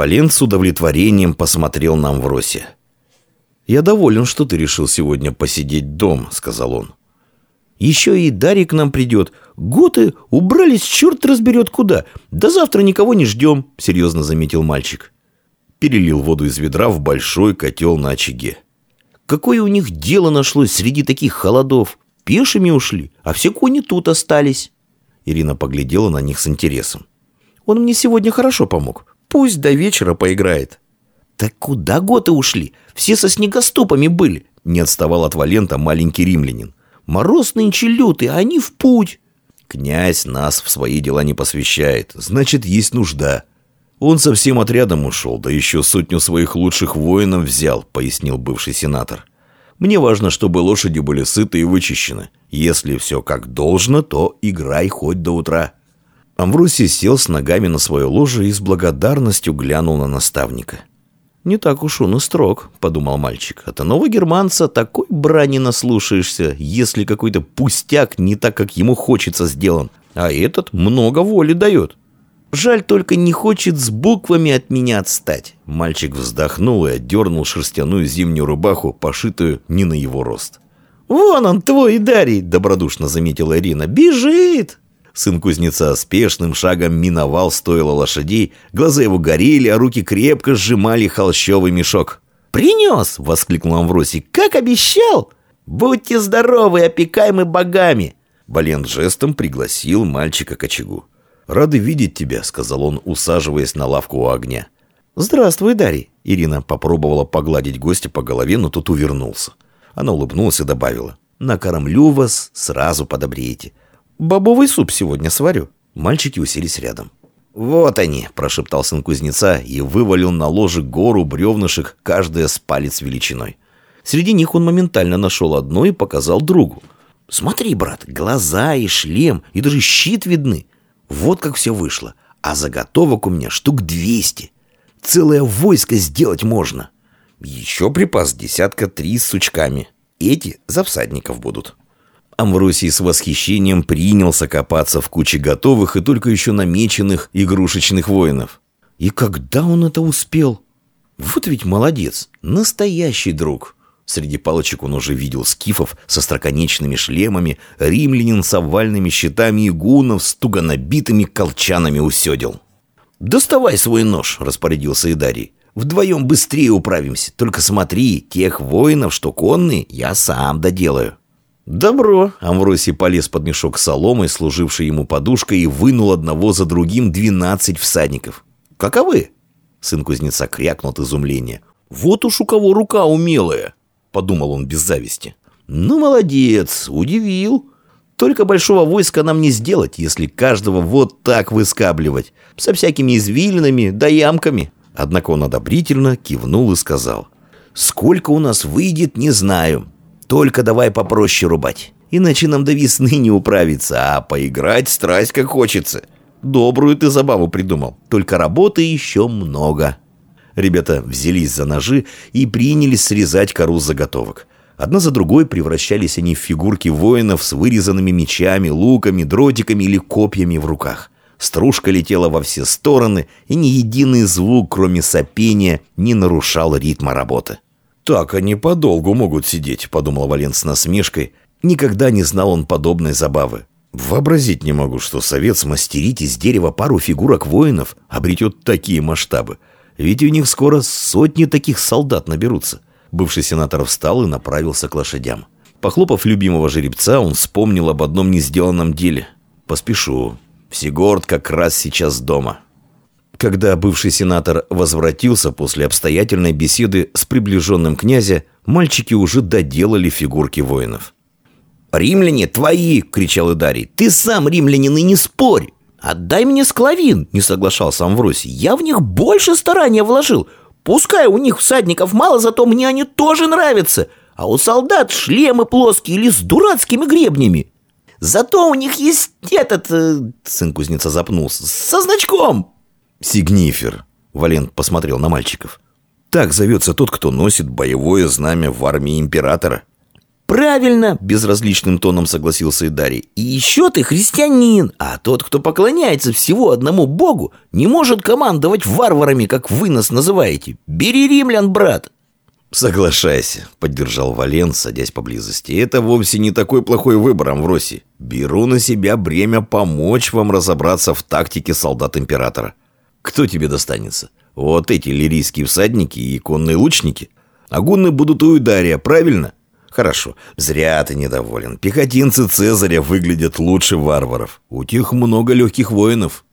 Валент с удовлетворением посмотрел на Амвросия. «Я доволен, что ты решил сегодня посидеть дом», — сказал он. «Еще и Дарий к нам придет. Готы убрались, черт разберет куда. До завтра никого не ждем», — серьезно заметил мальчик. Перелил воду из ведра в большой котел на очаге. «Какое у них дело нашлось среди таких холодов? Пешими ушли, а все кони тут остались». Ирина поглядела на них с интересом. «Он мне сегодня хорошо помог. Пусть до вечера поиграет». «Так куда готы ушли? Все со снегоступами были!» Не отставал от Валента маленький римлянин. «Мороз нынче лютый, а они в путь!» «Князь нас в свои дела не посвящает. Значит, есть нужда». «Он со всем отрядом ушел, да еще сотню своих лучших воинов взял», — пояснил бывший сенатор. «Мне важно, чтобы лошади были сыты и вычищены. Если все как должно, то играй хоть до утра». Амвросий сел с ногами на свое ложе и с благодарностью глянул на наставника. «Не так уж он и строг», — подумал мальчик. «От нового германца такой брани наслушаешься, если какой-то пустяк не так, как ему хочется сделан. А этот много воли дает». «Жаль, только не хочет с буквами от меня отстать». Мальчик вздохнул и отдернул шерстяную зимнюю рубаху, пошитую не на его рост. «Вон он, твой Дарий!» — добродушно заметила Ирина. «Бежит!» Сын кузнеца спешным шагом миновал стойло лошадей, глаза его горели, а руки крепко сжимали холщовый мешок. «Принес!» — воскликнул Амвросий. «Как обещал! Будьте здоровы, опекаемы богами!» Балент жестом пригласил мальчика к очагу. «Рады видеть тебя», — сказал он, усаживаясь на лавку у огня. «Здравствуй, Дарий!» Ирина попробовала погладить гостя по голове, но тут увернулся. Она улыбнулась и добавила. «Накормлю вас, сразу подобреете. Бобовый суп сегодня сварю». Мальчики уселись рядом. «Вот они!» – прошептал сын кузнеца и вывалил на ложе гору бревнышек, каждая с палец величиной. Среди них он моментально нашел одно и показал другу. «Смотри, брат, глаза и шлем, и даже щит видны. Вот как все вышло. А заготовок у меня штук двести. Целое войско сделать можно. Еще припас десятка три с сучками. Эти за всадников будут». Амвросий с восхищением принялся копаться в куче готовых и только еще намеченных игрушечных воинов. И когда он это успел? Вот ведь молодец, настоящий друг. Среди палочек он уже видел скифов со строконечными шлемами, римлянин с овальными щитами и гунов с туго набитыми колчанами усёдел. «Доставай свой нож», — распорядился Идарий. «Вдвоем быстрее управимся. Только смотри, тех воинов, что конные, я сам доделаю». «Добро!» — Амвросий полез под мешок соломы, служивший ему подушкой, и вынул одного за другим двенадцать всадников. «Каковы?» — сын кузнеца крякнул от изумления. «Вот уж у кого рука умелая!» — подумал он без зависти. «Ну, молодец, удивил. Только большого войска нам не сделать, если каждого вот так выскабливать, со всякими извилинами да ямками». Однако он одобрительно кивнул и сказал. «Сколько у нас выйдет, не знаю. Только давай попроще рубать. Иначе нам до весны не управиться, а поиграть страсть как хочется. Добрую ты забаву придумал. Только работы еще много. Ребята взялись за ножи и принялись срезать кору заготовок. Одна за другой превращались они в фигурки воинов с вырезанными мечами, луками, дротиками или копьями в руках. Стружка летела во все стороны, и ни единый звук, кроме сопения, не нарушал ритма работы. «Так они подолгу могут сидеть», — подумал Валент с насмешкой. Никогда не знал он подобной забавы. Вообразить не могу, что совет смастерить из дерева пару фигурок воинов обретет такие масштабы. Ведь у них скоро сотни таких солдат наберутся. Бывший сенатор встал и направился к лошадям. Похлопав любимого жеребца, он вспомнил об одном не сделанном деле. «Поспешу. Всегорд как раз сейчас дома». Когда бывший сенатор возвратился после обстоятельной беседы с приближенным князя, мальчики уже доделали фигурки воинов. «Римляне твои!» — кричал Идарий. «Ты сам римлянин и не спорь! Отдай мне склавин!» — не соглашался Амвросий. «Я в них больше старания вложил. Пускай у них всадников мало, зато мне они тоже нравятся. А у солдат шлемы плоские или с дурацкими гребнями. Зато у них есть этот...» э, Сын кузнеца запнулся. «Со значком!» «Сигнифер», — Валент посмотрел на мальчиков. «Так зовется тот, кто носит боевое знамя в армии императора». Правильно, безразличным тоном согласился Идарий. И еще ты христианин, а тот, кто поклоняется всего одному Богу, не может командовать варварами, как вы нас называете. Бери римлян, брат. «Соглашайся», — поддержал Вален, садясь поблизости. «Это вовсе не такой плохой выбор, Амвросий. Беру на себя бремя помочь вам разобраться в тактике солдат Императора. Кто тебе достанется? Вот эти лирийские всадники и конные лучники? Агунны будут у Удария, правильно?» «Хорошо, зря ты недоволен. Пехотинцы Цезаря выглядят лучше варваров. У тех много легких воинов».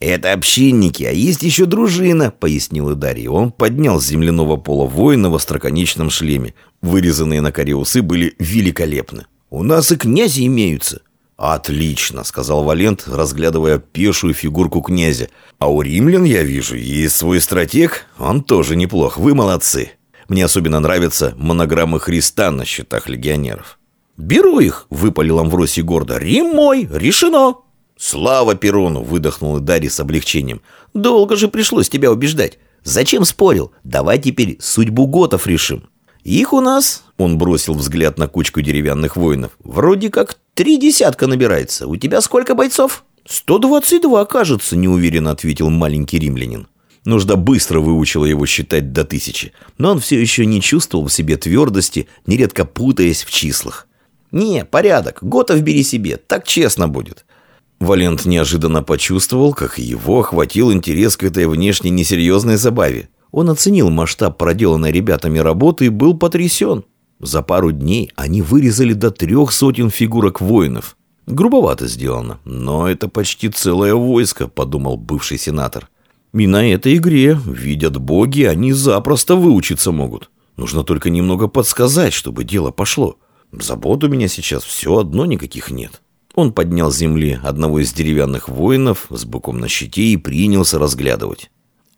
«Это общинники, а есть еще дружина», — пояснил Идарий. Он поднял с земляного пола воина в остроконечном шлеме. Вырезанные на коре усы были великолепны. «У нас и князи имеются». «Отлично», — сказал Валент, разглядывая пешую фигурку князя. «А у римлян, я вижу, есть свой стратег. Он тоже неплох. Вы молодцы. Мне особенно нравятся монограммы Христа на счетах легионеров». «Беру их», — выпалил Амвросий гордо. «Рим мой, решено». «Слава Перуну!» — выдохнул Дарий с облегчением. «Долго же пришлось тебя убеждать. Зачем спорил? Давай теперь судьбу готов решим. Их у нас...» — он бросил взгляд на кучку деревянных воинов. «Вроде как три десятка набирается. У тебя сколько бойцов?» «Сто двадцать два, кажется», — неуверенно ответил маленький римлянин. Нужда быстро выучила его считать до тысячи, но он все еще не чувствовал в себе твердости, нередко путаясь в числах. «Не, порядок, готов бери себе, так честно будет. Валент неожиданно почувствовал, как его охватил интерес к этой внешне несерьезной забаве. Он оценил масштаб проделанной ребятами работы и был потрясен. За пару дней они вырезали до трех сотен фигурок воинов. Грубовато сделано, но это почти целое войско, подумал бывший сенатор. И на этой игре, видят боги, они запросто выучиться могут. Нужно только немного подсказать, чтобы дело пошло. Забот у меня сейчас все одно никаких нет. Он поднял с земли одного из деревянных воинов с быком на щите и принялся разглядывать.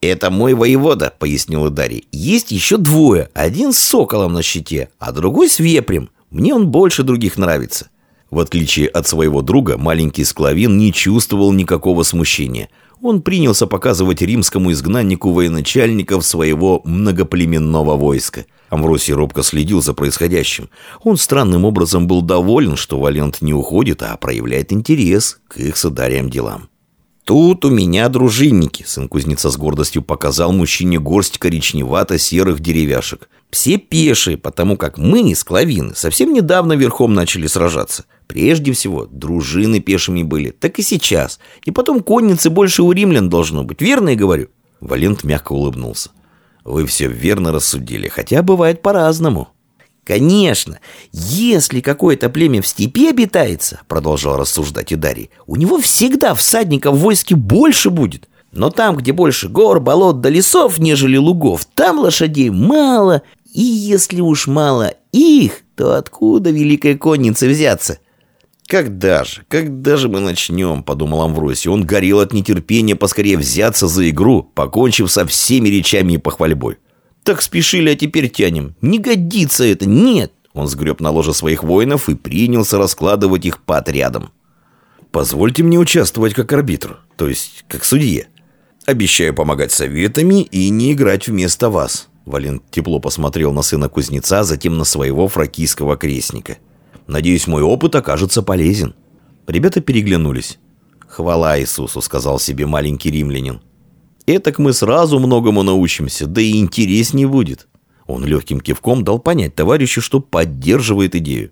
«Это мой воевода», — пояснил Дарий. «Есть еще двое. Один с соколом на щите, а другой с вепрем. Мне он больше других нравится». В отличие от своего друга, маленький склавин не чувствовал никакого смущения. Он принялся показывать римскому изгнаннику военачальников своего многоплеменного войска — Амвросий робко следил за происходящим. Он странным образом был доволен, что Валент не уходит, а проявляет интерес к их с делам. «Тут у меня дружинники», — сын кузнеца с гордостью показал мужчине горсть коричневато-серых деревяшек. «Все пешие, потому как мы, склавины, совсем недавно верхом начали сражаться. Прежде всего, дружины пешими были, так и сейчас. И потом конницы больше у римлян должно быть, верно я говорю?» Валент мягко улыбнулся. Вы все верно рассудили, хотя бывает по-разному. Конечно, если какое-то племя в степи обитается, продолжал рассуждать Идарий, у него всегда всадников в войске больше будет. Но там, где больше гор, болот да лесов, нежели лугов, там лошадей мало, и если уж мало их, то откуда великой коннице взяться? «Когда же, когда же мы начнем?» – подумал Амвросий. Он горел от нетерпения поскорее взяться за игру, покончив со всеми речами и похвальбой. «Так спешили, а теперь тянем. Не годится это, нет!» Он сгреб на ложе своих воинов и принялся раскладывать их по отрядам. «Позвольте мне участвовать как арбитр, то есть как судье. Обещаю помогать советами и не играть вместо вас». Валент тепло посмотрел на сына кузнеца, затем на своего фракийского крестника. Надеюсь, мой опыт окажется полезен». Ребята переглянулись. «Хвала Иисусу», — сказал себе маленький римлянин. «Этак мы сразу многому научимся, да и интереснее будет». Он легким кивком дал понять товарищу, что поддерживает идею.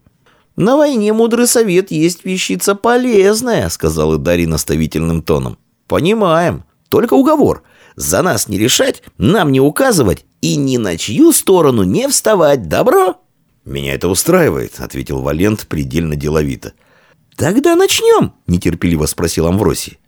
«На войне мудрый совет есть вещица полезная», — сказал Идарий наставительным тоном. «Понимаем. Только уговор. За нас не решать, нам не указывать и ни на чью сторону не вставать. Добро?» «Меня это устраивает», — ответил Валент предельно деловито. «Тогда начнем», — нетерпеливо спросил Амвросий.